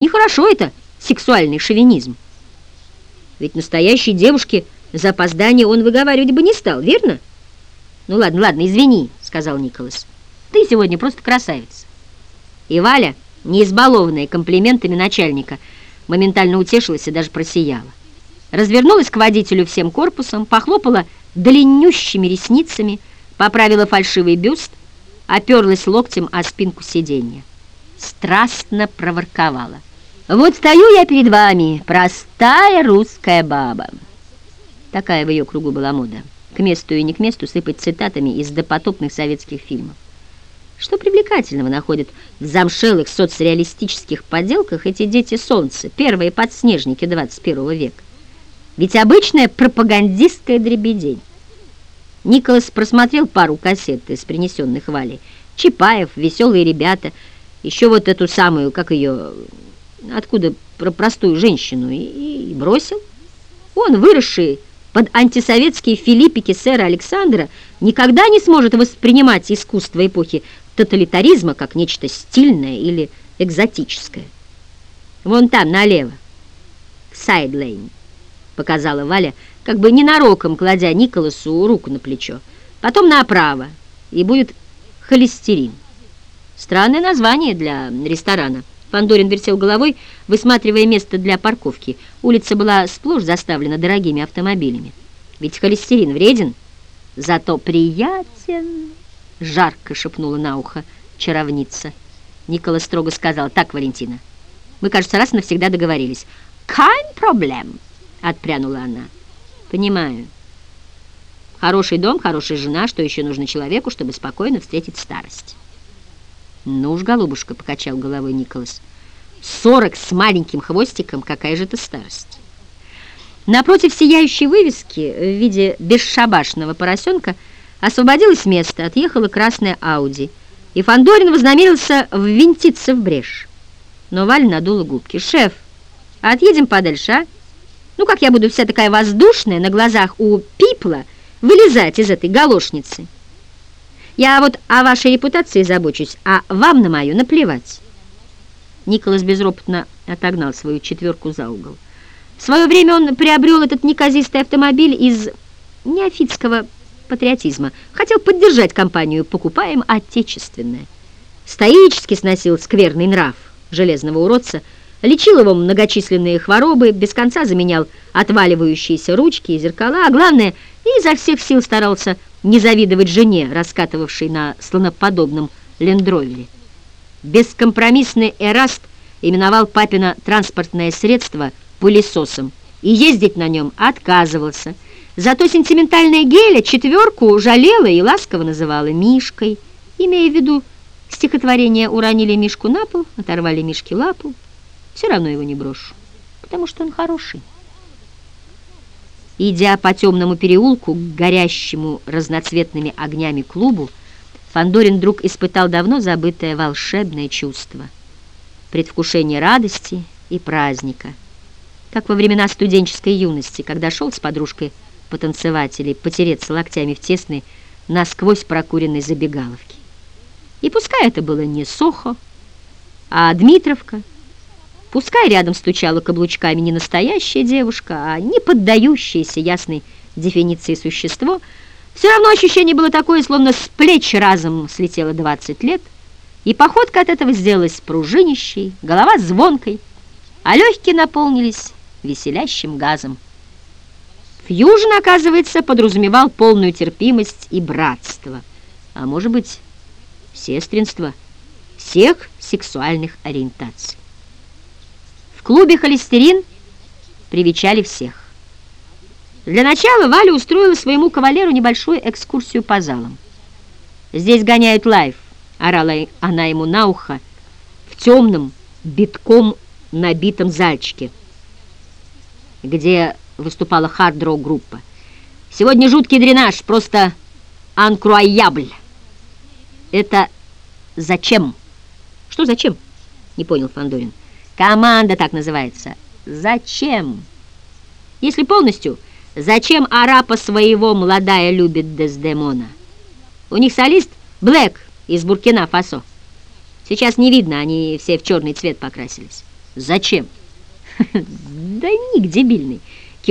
Нехорошо это, сексуальный шовинизм. Ведь настоящей девушке за опоздание он выговаривать бы не стал, верно? Ну ладно, ладно, извини, сказал Николас. Ты сегодня просто красавица. И Валя, не избалованная комплиментами начальника, моментально утешилась и даже просияла. Развернулась к водителю всем корпусом, похлопала длиннющими ресницами, поправила фальшивый бюст, оперлась локтем о спинку сиденья. Страстно проворковала. «Вот стою я перед вами, простая русская баба». Такая в ее кругу была мода. К месту и не к месту сыпать цитатами из допотопных советских фильмов. Что привлекательного находят в замшелых соцреалистических поделках эти дети солнца, первые подснежники 21 века? Ведь обычная пропагандистская дребедень. Николас просмотрел пару кассет из принесенных Валей. Чапаев, «Веселые ребята», еще вот эту самую, как ее, откуда про простую женщину, и, бросил. Он, выросший под антисоветские филиппики сэра Александра, никогда не сможет воспринимать искусство эпохи тоталитаризма как нечто стильное или экзотическое. Вон там, налево, сайдлейн показала Валя, как бы ненароком кладя Николасу руку на плечо. Потом направо, и будет холестерин. Странное название для ресторана. Фандорин вертел головой, высматривая место для парковки. Улица была сплошь заставлена дорогими автомобилями. Ведь холестерин вреден, зато приятен, жарко шепнула на ухо чаровница. Николас строго сказал, так, Валентина, мы, кажется, раз навсегда договорились. «Kein проблем!» — отпрянула она. «Понимаю. Хороший дом, хорошая жена, что еще нужно человеку, чтобы спокойно встретить старость?» «Ну уж, голубушка», — покачал головой Николас, «сорок с маленьким хвостиком, какая же это старость?» Напротив сияющей вывески в виде бесшабашного поросенка освободилось место, отъехала красная Ауди, и Фандорин вознамерился ввинтиться в брешь. Но Валя надула губки. «Шеф, отъедем подальше, а?» Ну, как я буду вся такая воздушная на глазах у Пипла вылезать из этой галошницы? Я вот о вашей репутации забочусь, а вам на мою наплевать. Николас безропотно отогнал свою четверку за угол. В свое время он приобрел этот неказистый автомобиль из неофитского патриотизма. Хотел поддержать компанию «Покупаем отечественное». Стоически сносил скверный нрав железного уродца – лечил его многочисленные хворобы, без конца заменял отваливающиеся ручки и зеркала, а главное, изо всех сил старался не завидовать жене, раскатывавшей на слоноподобном лендровере. Бескомпромиссный Эраст именовал папина транспортное средство пылесосом и ездить на нем отказывался. Зато сентиментальная Геля четверку жалела и ласково называла Мишкой, имея в виду стихотворение «Уронили Мишку на пол, оторвали Мишке лапу». Все равно его не брошу, потому что он хороший. Идя по темному переулку к горящему разноцветными огнями клубу, Фандорин вдруг испытал давно забытое волшебное чувство. Предвкушение радости и праздника. Как во времена студенческой юности, когда шел с подружкой потанцевать или потереться локтями в тесной, насквозь прокуренной забегаловке. И пускай это было не Сохо, а Дмитровка, Пускай рядом стучала каблучками не настоящая девушка, а не поддающаяся ясной дефиниции существо, все равно ощущение было такое, словно с плеч разом слетело 20 лет, и походка от этого сделалась пружинищей, голова звонкой, а легкие наполнились веселящим газом. Фьюжн, оказывается, подразумевал полную терпимость и братство, а может быть, сестринство всех сексуальных ориентаций клубе «Холестерин» привечали всех. Для начала Валя устроила своему кавалеру небольшую экскурсию по залам. «Здесь гоняют лайф», — орала она ему на ухо, в темном, битком набитом зальчике, где выступала хард-рок группа. «Сегодня жуткий дренаж, просто анкруаябль». «Это зачем?» «Что зачем?» — не понял Фандорин. Команда так называется. Зачем? Если полностью, зачем арапа своего молодая любит Дездемона? У них солист Блэк из Буркина-Фасо. Сейчас не видно, они все в черный цвет покрасились. Зачем? Да ник дебильный.